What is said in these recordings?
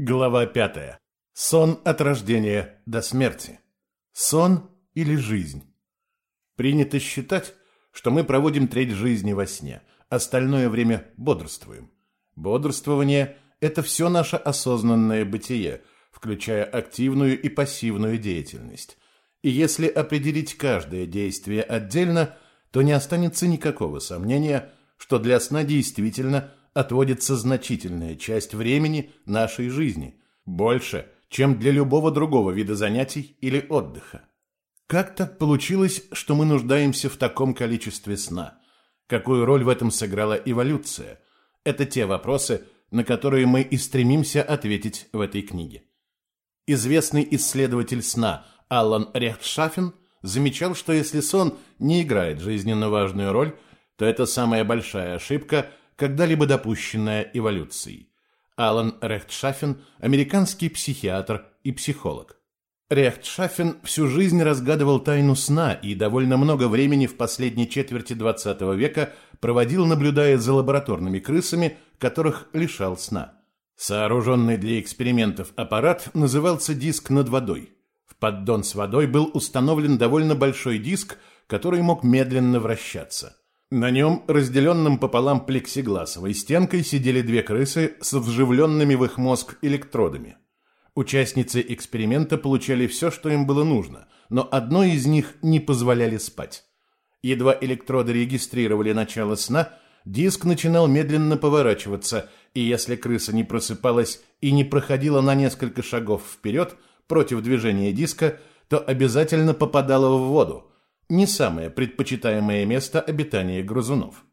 Глава пятая. Сон от рождения до смерти. Сон или жизнь? Принято считать, что мы проводим треть жизни во сне, остальное время бодрствуем. Бодрствование – это все наше осознанное бытие, включая активную и пассивную деятельность. И если определить каждое действие отдельно, то не останется никакого сомнения, что для сна действительно – отводится значительная часть времени нашей жизни, больше, чем для любого другого вида занятий или отдыха. Как так получилось, что мы нуждаемся в таком количестве сна? Какую роль в этом сыграла эволюция? Это те вопросы, на которые мы и стремимся ответить в этой книге. Известный исследователь сна Аллан Рехтшафен замечал, что если сон не играет жизненно важную роль, то это самая большая ошибка, когда-либо допущенная эволюцией. Алан Рехтшафен – американский психиатр и психолог. Рехтшафен всю жизнь разгадывал тайну сна и довольно много времени в последней четверти XX века проводил, наблюдая за лабораторными крысами, которых лишал сна. Сооруженный для экспериментов аппарат назывался диск над водой. В поддон с водой был установлен довольно большой диск, который мог медленно вращаться. На нем, разделенным пополам плексигласовой стенкой, сидели две крысы с вживленными в их мозг электродами. Участницы эксперимента получали все, что им было нужно, но одной из них не позволяли спать. Едва электроды регистрировали начало сна, диск начинал медленно поворачиваться, и если крыса не просыпалась и не проходила на несколько шагов вперед против движения диска, то обязательно попадала в воду, не самое предпочитаемое место обитания грызунов.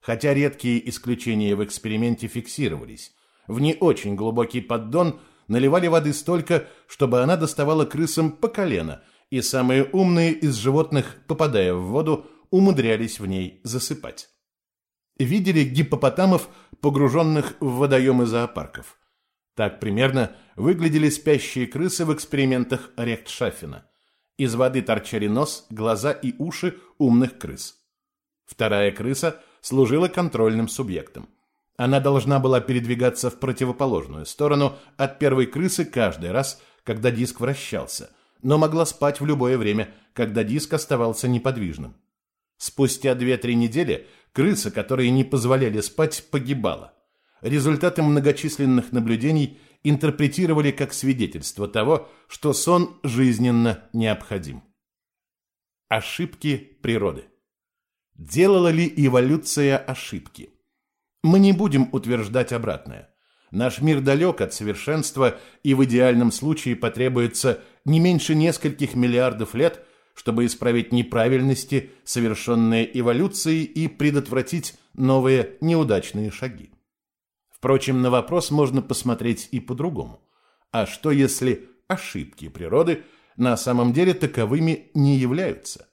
Хотя редкие исключения в эксперименте фиксировались, в не очень глубокий поддон наливали воды столько, чтобы она доставала крысам по колено, и самые умные из животных, попадая в воду, умудрялись в ней засыпать. Видели гиппопотамов, погруженных в водоемы зоопарков. Так примерно выглядели спящие крысы в экспериментах Рехтшаффена – из воды торчали нос, глаза и уши умных крыс. Вторая крыса служила контрольным субъектом. Она должна была передвигаться в противоположную сторону от первой крысы каждый раз, когда диск вращался, но могла спать в любое время, когда диск оставался неподвижным. Спустя 2-3 недели крыса, которые не позволяли спать, погибала. Результаты многочисленных наблюдений – интерпретировали как свидетельство того, что сон жизненно необходим. Ошибки природы. Делала ли эволюция ошибки? Мы не будем утверждать обратное. Наш мир далек от совершенства, и в идеальном случае потребуется не меньше нескольких миллиардов лет, чтобы исправить неправильности, совершенные эволюцией, и предотвратить новые неудачные шаги. Впрочем, на вопрос можно посмотреть и по-другому. А что если ошибки природы на самом деле таковыми не являются?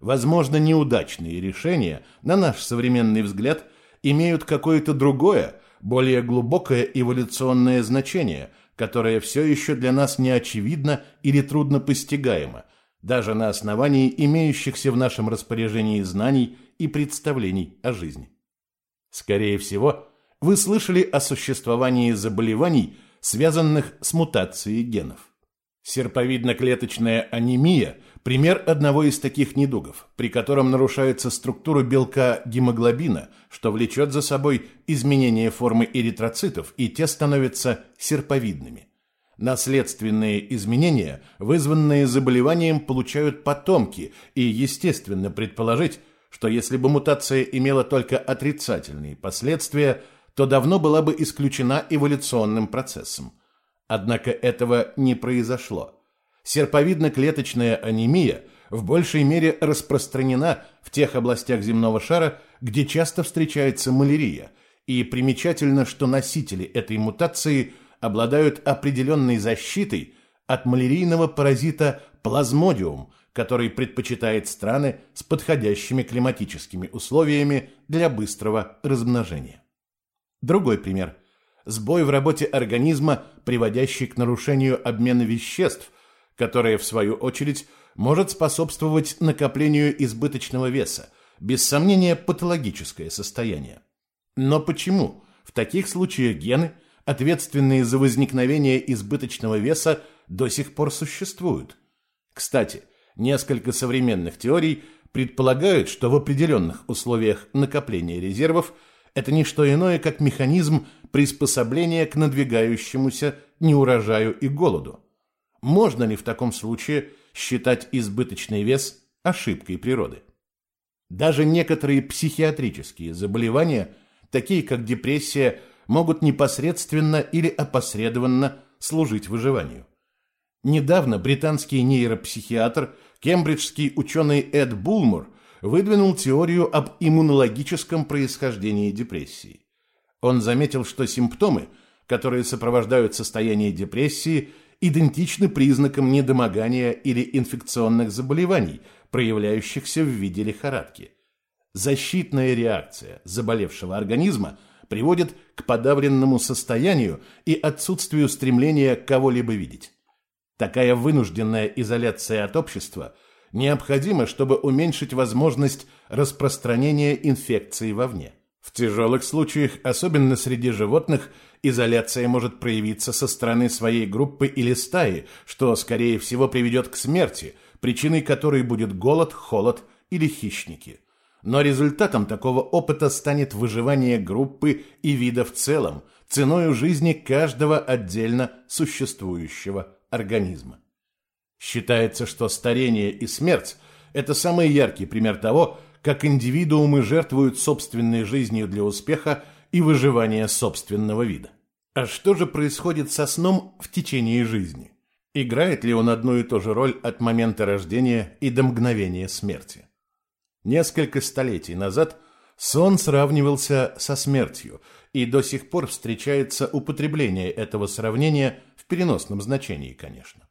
Возможно, неудачные решения, на наш современный взгляд, имеют какое-то другое, более глубокое эволюционное значение, которое все еще для нас не очевидно или трудно постигаемо, даже на основании имеющихся в нашем распоряжении знаний и представлений о жизни. Скорее всего, вы слышали о существовании заболеваний, связанных с мутацией генов. Серповидно-клеточная анемия – пример одного из таких недугов, при котором нарушается структура белка гемоглобина, что влечет за собой изменение формы эритроцитов, и те становятся серповидными. Наследственные изменения, вызванные заболеванием, получают потомки, и естественно предположить, что если бы мутация имела только отрицательные последствия – то давно была бы исключена эволюционным процессом. Однако этого не произошло. Серповидно-клеточная анемия в большей мере распространена в тех областях земного шара, где часто встречается малярия, и примечательно, что носители этой мутации обладают определенной защитой от малярийного паразита плазмодиум, который предпочитает страны с подходящими климатическими условиями для быстрого размножения. Другой пример. Сбой в работе организма, приводящий к нарушению обмена веществ, которое, в свою очередь, может способствовать накоплению избыточного веса, без сомнения патологическое состояние. Но почему в таких случаях гены, ответственные за возникновение избыточного веса, до сих пор существуют. Кстати, несколько современных теорий предполагают, что в определенных условиях накопления резервов это не что иное, как механизм приспособления к надвигающемуся неурожаю и голоду. Можно ли в таком случае считать избыточный вес ошибкой природы? Даже некоторые психиатрические заболевания, такие как депрессия, могут непосредственно или опосредованно служить выживанию. Недавно британский нейропсихиатр, кембриджский ученый Эд Булмур выдвинул теорию об иммунологическом происхождении депрессии. Он заметил, что симптомы, которые сопровождают состояние депрессии, идентичны признакам недомогания или инфекционных заболеваний, проявляющихся в виде лихорадки. Защитная реакция заболевшего организма приводит к подавленному состоянию и отсутствию стремления кого-либо видеть. Такая вынужденная изоляция от общества необходима, чтобы уменьшить возможность распространения инфекции вовне. В тяжелых случаях, особенно среди животных, изоляция может проявиться со стороны своей группы или стаи, что, скорее всего, приведет к смерти, причиной которой будет голод, холод или хищники. Но результатом такого опыта станет выживание группы и вида в целом, ценой жизни каждого отдельно существующего организма. Считается, что старение и смерть – это самый яркий пример того, как индивидуумы жертвуют собственной жизнью для успеха и выживания собственного вида. А что же происходит со сном в течение жизни? Играет ли он одну и ту же роль от момента рождения и до мгновения смерти? Несколько столетий назад сон сравнивался со смертью, и до сих пор встречается употребление этого сравнения в переносном значении, конечно.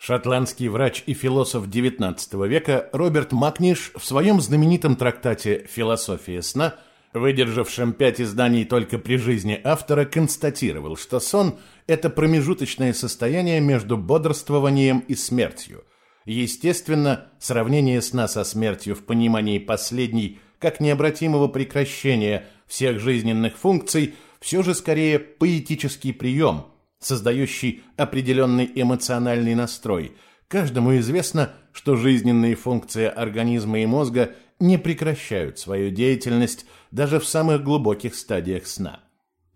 Шотландский врач и философ XIX века Роберт Макниш в своем знаменитом трактате «Философия сна», выдержавшем пять изданий только при жизни автора, констатировал, что сон – это промежуточное состояние между бодрствованием и смертью, Естественно, сравнение сна со смертью в понимании последней как необратимого прекращения всех жизненных функций все же скорее поэтический прием, создающий определенный эмоциональный настрой. Каждому известно, что жизненные функции организма и мозга не прекращают свою деятельность даже в самых глубоких стадиях сна.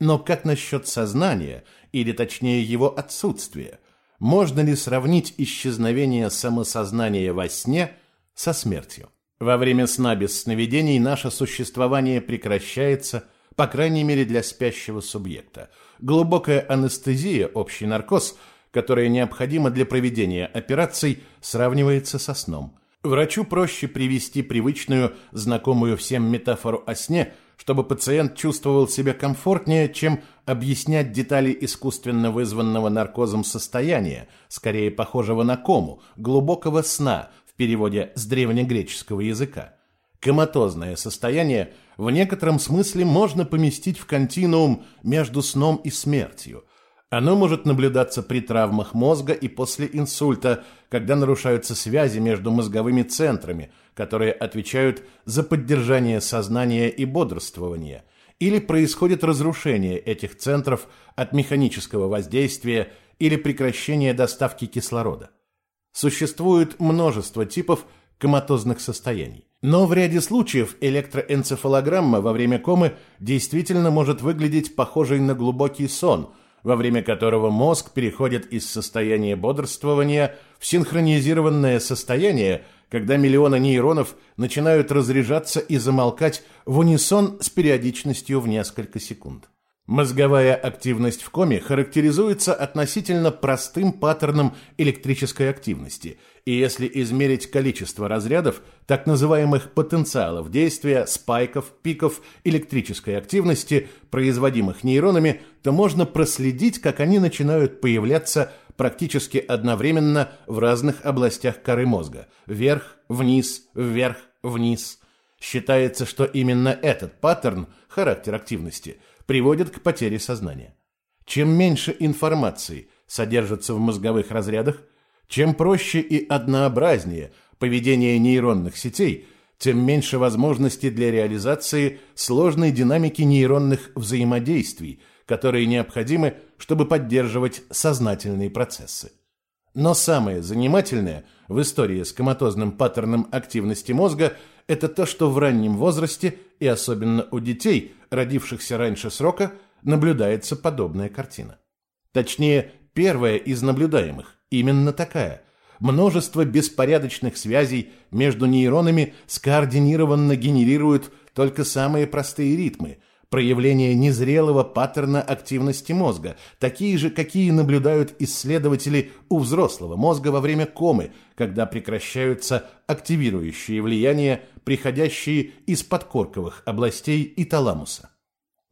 Но как насчет сознания, или точнее его отсутствия? можно ли сравнить исчезновение самосознания во сне со смертью? Во время сна без сновидений наше существование прекращается, по крайней мере для спящего субъекта. Глубокая анестезия, общий наркоз, которая необходима для проведения операций, сравнивается со сном. Врачу проще привести привычную, знакомую всем метафору о сне – чтобы пациент чувствовал себя комфортнее, чем объяснять детали искусственно вызванного наркозом состояния, скорее похожего на кому, глубокого сна в переводе с древнегреческого языка. Коматозное состояние в некотором смысле можно поместить в континуум между сном и смертью – оно может наблюдаться при травмах мозга и после инсульта, когда нарушаются связи между мозговыми центрами, которые отвечают за поддержание сознания и бодрствования, или происходит разрушение этих центров от механического воздействия или прекращения доставки кислорода. Существует множество типов коматозных состояний. Но в ряде случаев электроэнцефалограмма во время комы действительно может выглядеть похожей на глубокий сон – во время которого мозг переходит из состояния бодрствования в синхронизированное состояние, когда миллионы нейронов начинают разряжаться и замолкать в унисон с периодичностью в несколько секунд. Мозговая активность в коме характеризуется относительно простым паттерном электрической активности, и если измерить количество разрядов, так называемых потенциалов действия, спайков, пиков электрической активности, производимых нейронами, то можно проследить, как они начинают появляться практически одновременно в разных областях коры мозга – вверх, вниз, вверх, вниз. Считается, что именно этот паттерн, характер активности – приводит к потере сознания. Чем меньше информации содержится в мозговых разрядах, чем проще и однообразнее поведение нейронных сетей, тем меньше возможностей для реализации сложной динамики нейронных взаимодействий, которые необходимы, чтобы поддерживать сознательные процессы. Но самое занимательное в истории с коматозным паттерном активности мозга – это то, что в раннем возрасте, и особенно у детей, родившихся раньше срока, наблюдается подобная картина. Точнее, первая из наблюдаемых, именно такая. Множество беспорядочных связей между нейронами скоординированно генерируют только самые простые ритмы – проявление незрелого паттерна активности мозга, такие же, какие наблюдают исследователи у взрослого мозга во время комы, когда прекращаются активирующие влияния, приходящие из подкорковых областей и таламуса.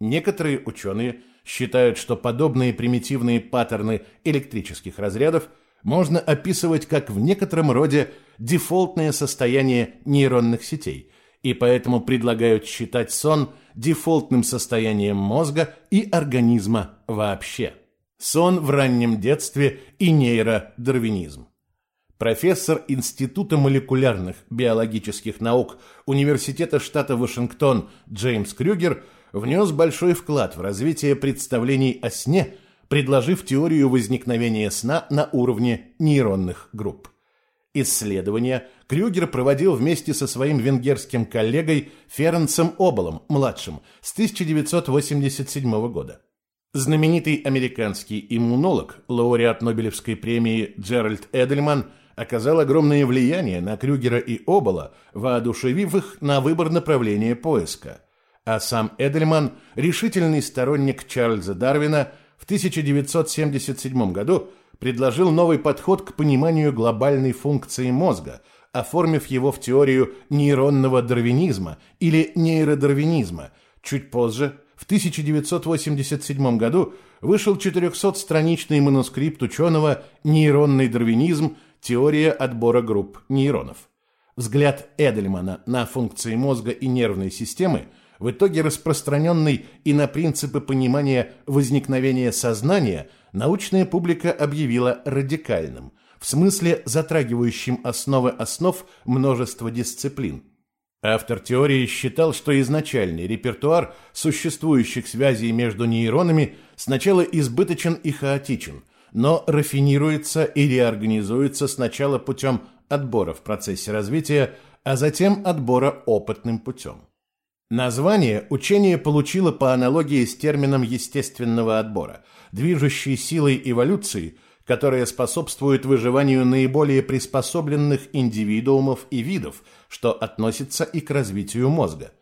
Некоторые ученые считают, что подобные примитивные паттерны электрических разрядов можно описывать как в некотором роде дефолтное состояние нейронных сетей, и поэтому предлагают считать сон – дефолтным состоянием мозга и организма вообще. Сон в раннем детстве и нейродарвинизм. Профессор Института молекулярных биологических наук Университета штата Вашингтон Джеймс Крюгер внес большой вклад в развитие представлений о сне, предложив теорию возникновения сна на уровне нейронных групп. Исследования Крюгер проводил вместе со своим венгерским коллегой Ференцем Оболом, младшим, с 1987 года. Знаменитый американский иммунолог, лауреат Нобелевской премии Джеральд Эдельман, оказал огромное влияние на Крюгера и Обола, воодушевив их на выбор направления поиска. А сам Эдельман, решительный сторонник Чарльза Дарвина, в 1977 году – предложил новый подход к пониманию глобальной функции мозга, оформив его в теорию нейронного дарвинизма или нейродарвинизма. Чуть позже, в 1987 году, вышел 400-страничный манускрипт ученого «Нейронный дарвинизм. Теория отбора групп нейронов». Взгляд Эдельмана на функции мозга и нервной системы – в итоге распространенный и на принципы понимания возникновения сознания, научная публика объявила радикальным, в смысле затрагивающим основы основ множества дисциплин. Автор теории считал, что изначальный репертуар существующих связей между нейронами сначала избыточен и хаотичен, но рафинируется и реорганизуется сначала путем отбора в процессе развития, а затем отбора опытным путем. Название учение получило по аналогии с термином естественного отбора, движущей силой эволюции, которая способствует выживанию наиболее приспособленных индивидуумов и видов, что относится и к развитию мозга.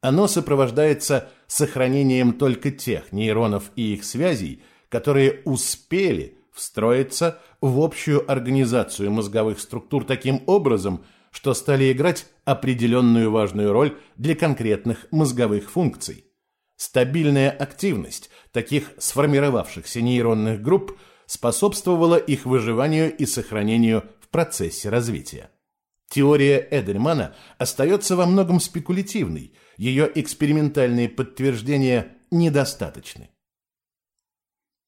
Оно сопровождается сохранением только тех нейронов и их связей, которые успели встроиться в общую организацию мозговых структур таким образом, что стали играть определенную важную роль для конкретных мозговых функций. Стабильная активность таких сформировавшихся нейронных групп способствовала их выживанию и сохранению в процессе развития. Теория Эдельмана остается во многом спекулятивной, ее экспериментальные подтверждения недостаточны.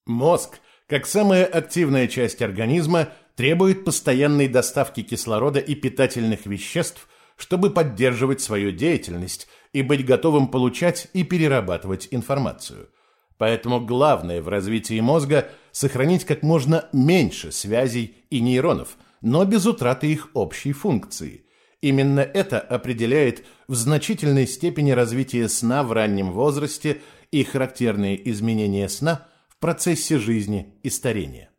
Мозг, как самая активная часть организма, требует постоянной доставки кислорода и питательных веществ, чтобы поддерживать свою деятельность и быть готовым получать и перерабатывать информацию. Поэтому главное в развитии мозга – сохранить как можно меньше связей и нейронов, но без утраты их общей функции. Именно это определяет в значительной степени развитие сна в раннем возрасте и характерные изменения сна в процессе жизни и старения.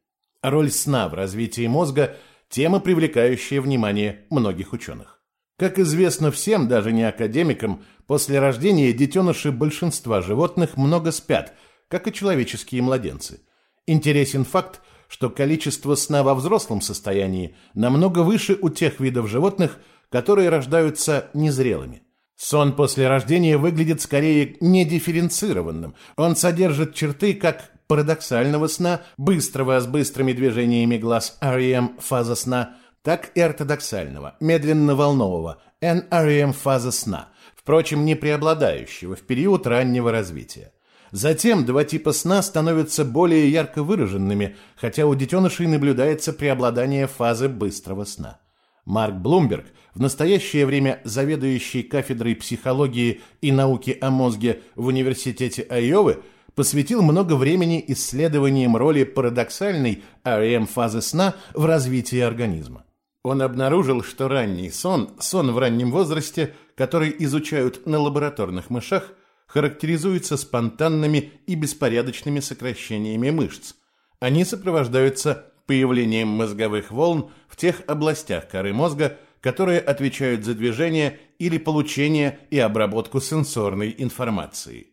Роль сна в развитии мозга – тема, привлекающая внимание многих ученых. Как известно всем, даже не академикам, после рождения детеныши большинства животных много спят, как и человеческие младенцы. Интересен факт, что количество сна во взрослом состоянии намного выше у тех видов животных, которые рождаются незрелыми. Сон после рождения выглядит скорее недифференцированным. Он содержит черты как парадоксального сна, быстрого с быстрыми движениями глаз REM фаза сна, так и ортодоксального, медленно-волнового NREM фаза сна, впрочем, не преобладающего в период раннего развития. Затем два типа сна становятся более ярко выраженными, хотя у детенышей наблюдается преобладание фазы быстрого сна. Марк Блумберг, в настоящее время заведующий кафедрой психологии и науки о мозге в Университете Айовы, посвятил много времени исследованиям роли парадоксальной REM-фазы сна в развитии организма. Он обнаружил, что ранний сон, сон в раннем возрасте, который изучают на лабораторных мышах, характеризуется спонтанными и беспорядочными сокращениями мышц. Они сопровождаются появлением мозговых волн в тех областях коры мозга, которые отвечают за движение или получение и обработку сенсорной информации.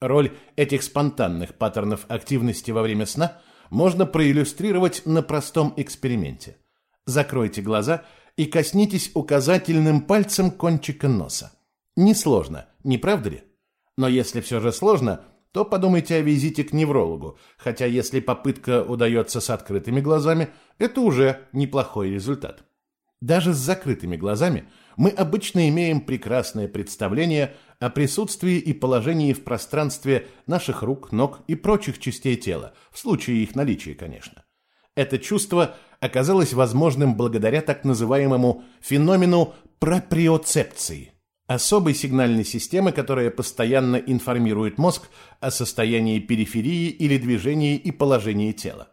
Роль этих спонтанных паттернов активности во время сна можно проиллюстрировать на простом эксперименте. Закройте глаза и коснитесь указательным пальцем кончика носа. Несложно, не правда ли? Но если все же сложно, то подумайте о визите к неврологу, хотя если попытка удается с открытыми глазами, это уже неплохой результат. Даже с закрытыми глазами мы обычно имеем прекрасное представление о присутствии и положении в пространстве наших рук, ног и прочих частей тела, в случае их наличия, конечно. Это чувство оказалось возможным благодаря так называемому феномену проприоцепции, особой сигнальной системы, которая постоянно информирует мозг о состоянии периферии или движении и положении тела.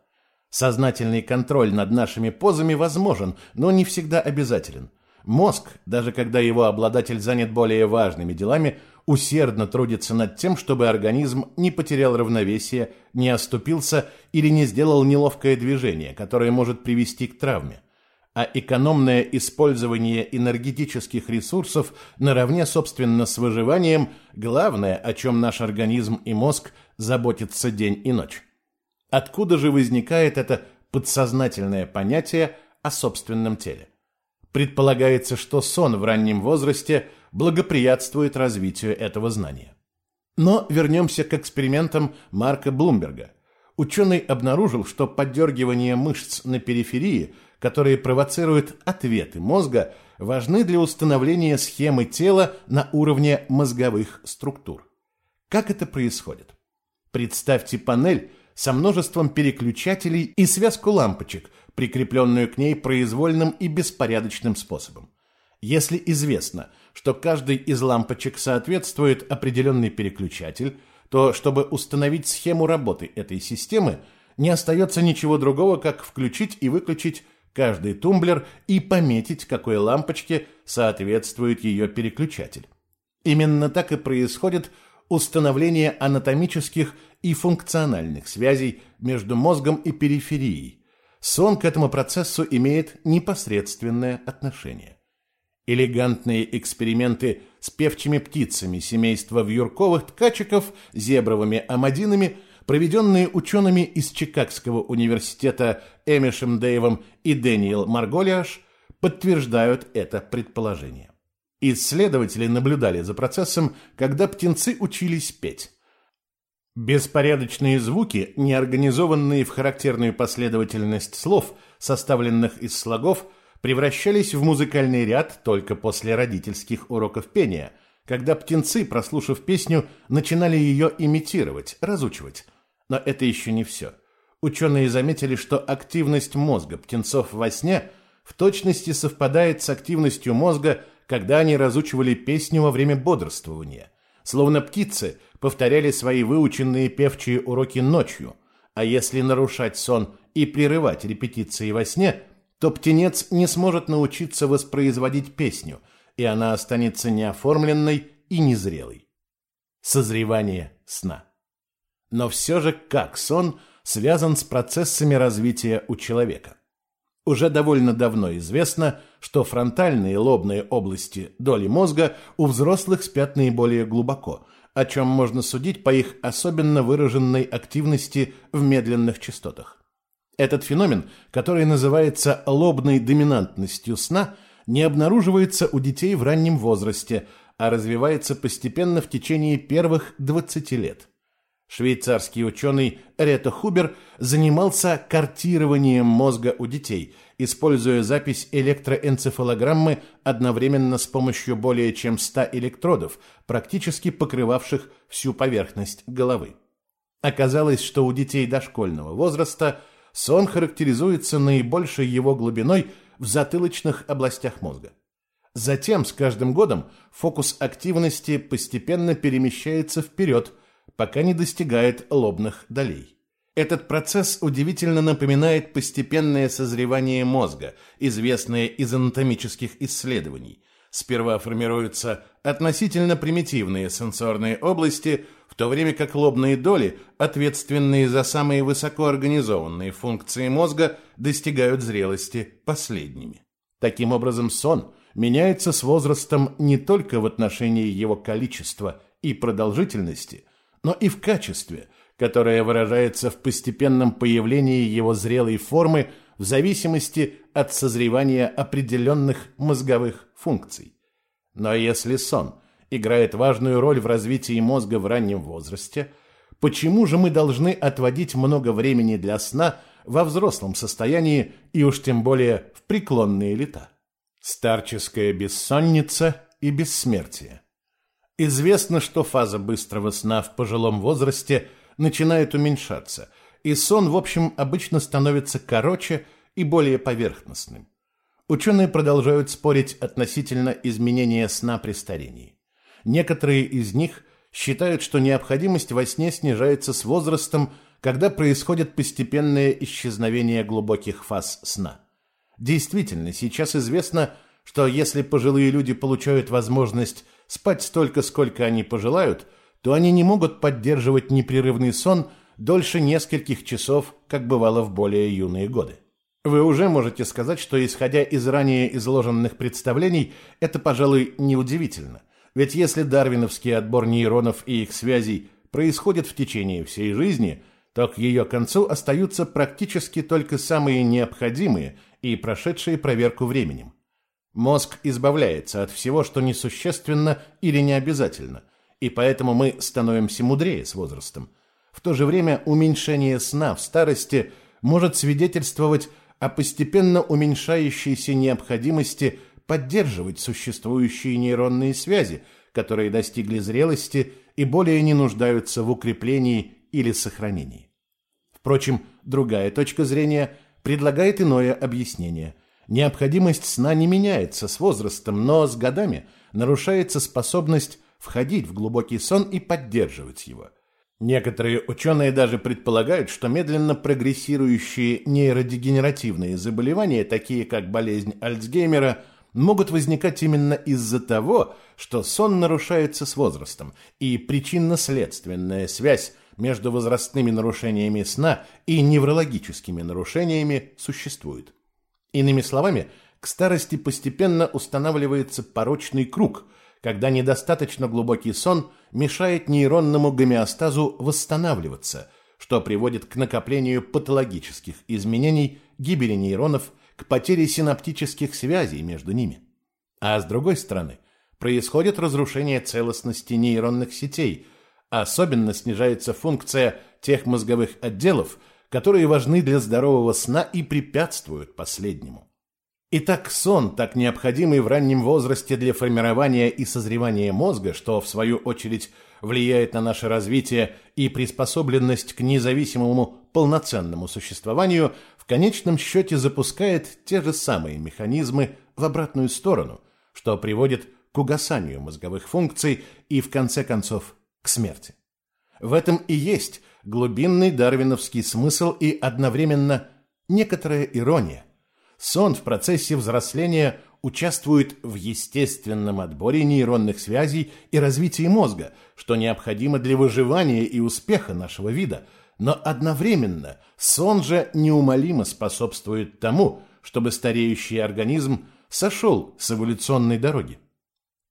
Сознательный контроль над нашими позами возможен, но не всегда обязателен. Мозг, даже когда его обладатель занят более важными делами, усердно трудится над тем, чтобы организм не потерял равновесие, не оступился или не сделал неловкое движение, которое может привести к травме. А экономное использование энергетических ресурсов наравне, собственно, с выживанием – главное, о чем наш организм и мозг заботятся день и ночь. Откуда же возникает это подсознательное понятие о собственном теле? Предполагается, что сон в раннем возрасте благоприятствует развитию этого знания. Но вернемся к экспериментам Марка Блумберга. Ученый обнаружил, что поддергивание мышц на периферии, которые провоцируют ответы мозга, важны для установления схемы тела на уровне мозговых структур. Как это происходит? Представьте панель со множеством переключателей и связку лампочек, прикрепленную к ней произвольным и беспорядочным способом. Если известно, что каждый из лампочек соответствует определенный переключатель, то чтобы установить схему работы этой системы, не остается ничего другого, как включить и выключить каждый тумблер и пометить, какой лампочке соответствует ее переключатель. Именно так и происходит установление анатомических и функциональных связей между мозгом и периферией, сон к этому процессу имеет непосредственное отношение. Элегантные эксперименты с певчими птицами семейства вьюрковых ткачиков, зебровыми амадинами, проведенные учеными из Чикагского университета Эмишем Дэйвом и Дэниел Марголиаш, подтверждают это предположение. Исследователи наблюдали за процессом, когда птенцы учились петь. Беспорядочные звуки, неорганизованные в характерную последовательность слов, составленных из слогов, превращались в музыкальный ряд только после родительских уроков пения, когда птенцы, прослушав песню, начинали ее имитировать, разучивать. Но это еще не все. Ученые заметили, что активность мозга птенцов во сне в точности совпадает с активностью мозга, когда они разучивали песню во время бодрствования. Словно птицы – повторяли свои выученные певчие уроки ночью, а если нарушать сон и прерывать репетиции во сне, то птенец не сможет научиться воспроизводить песню, и она останется неоформленной и незрелой. Созревание сна. Но все же как сон связан с процессами развития у человека? Уже довольно давно известно, что фронтальные и лобные области доли мозга у взрослых спят наиболее глубоко – о чем можно судить по их особенно выраженной активности в медленных частотах. Этот феномен, который называется лобной доминантностью сна, не обнаруживается у детей в раннем возрасте, а развивается постепенно в течение первых 20 лет. Швейцарский ученый Рето Хубер занимался картированием мозга у детей, используя запись электроэнцефалограммы одновременно с помощью более чем 100 электродов, практически покрывавших всю поверхность головы. Оказалось, что у детей дошкольного возраста сон характеризуется наибольшей его глубиной в затылочных областях мозга. Затем, с каждым годом, фокус активности постепенно перемещается вперед – пока не достигает лобных долей. Этот процесс удивительно напоминает постепенное созревание мозга, известное из анатомических исследований. Сперва формируются относительно примитивные сенсорные области, в то время как лобные доли, ответственные за самые высокоорганизованные функции мозга, достигают зрелости последними. Таким образом, сон меняется с возрастом не только в отношении его количества и продолжительности, но и в качестве, которое выражается в постепенном появлении его зрелой формы в зависимости от созревания определенных мозговых функций. Но если сон играет важную роль в развитии мозга в раннем возрасте, почему же мы должны отводить много времени для сна во взрослом состоянии и уж тем более в преклонные лета? Старческая бессонница и бессмертие. Известно, что фаза быстрого сна в пожилом возрасте начинает уменьшаться, и сон, в общем, обычно становится короче и более поверхностным. Ученые продолжают спорить относительно изменения сна при старении. Некоторые из них считают, что необходимость во сне снижается с возрастом, когда происходит постепенное исчезновение глубоких фаз сна. Действительно, сейчас известно, что если пожилые люди получают возможность спать столько, сколько они пожелают, то они не могут поддерживать непрерывный сон дольше нескольких часов, как бывало в более юные годы. Вы уже можете сказать, что, исходя из ранее изложенных представлений, это, пожалуй, неудивительно. Ведь если дарвиновский отбор нейронов и их связей происходит в течение всей жизни, то к ее концу остаются практически только самые необходимые и прошедшие проверку временем. Мозг избавляется от всего, что несущественно или необязательно, и поэтому мы становимся мудрее с возрастом. В то же время уменьшение сна в старости может свидетельствовать о постепенно уменьшающейся необходимости поддерживать существующие нейронные связи, которые достигли зрелости и более не нуждаются в укреплении или сохранении. Впрочем, другая точка зрения предлагает иное объяснение – Необходимость сна не меняется с возрастом, но с годами нарушается способность входить в глубокий сон и поддерживать его. Некоторые ученые даже предполагают, что медленно прогрессирующие нейродегенеративные заболевания, такие как болезнь Альцгеймера, могут возникать именно из-за того, что сон нарушается с возрастом, и причинно-следственная связь между возрастными нарушениями сна и неврологическими нарушениями существует. Иными словами, к старости постепенно устанавливается порочный круг, когда недостаточно глубокий сон мешает нейронному гомеостазу восстанавливаться, что приводит к накоплению патологических изменений, гибели нейронов, к потере синаптических связей между ними. А с другой стороны, происходит разрушение целостности нейронных сетей, особенно снижается функция тех мозговых отделов, которые важны для здорового сна и препятствуют последнему. Итак, сон, так необходимый в раннем возрасте для формирования и созревания мозга, что, в свою очередь, влияет на наше развитие и приспособленность к независимому полноценному существованию, в конечном счете запускает те же самые механизмы в обратную сторону, что приводит к угасанию мозговых функций и, в конце концов, к смерти. В этом и есть глубинный дарвиновский смысл и одновременно некоторая ирония. Сон в процессе взросления участвует в естественном отборе нейронных связей и развитии мозга, что необходимо для выживания и успеха нашего вида, но одновременно сон же неумолимо способствует тому, чтобы стареющий организм сошел с эволюционной дороги.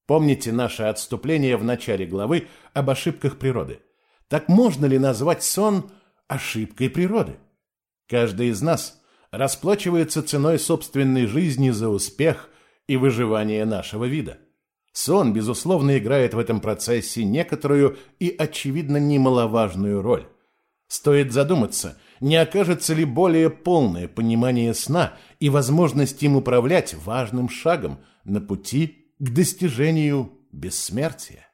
Помните наше отступление в начале главы об ошибках природы? Так можно ли назвать сон ошибкой природы? Каждый из нас расплачивается ценой собственной жизни за успех и выживание нашего вида. Сон, безусловно, играет в этом процессе некоторую и, очевидно, немаловажную роль. Стоит задуматься, не окажется ли более полное понимание сна и возможность им управлять важным шагом на пути к достижению бессмертия.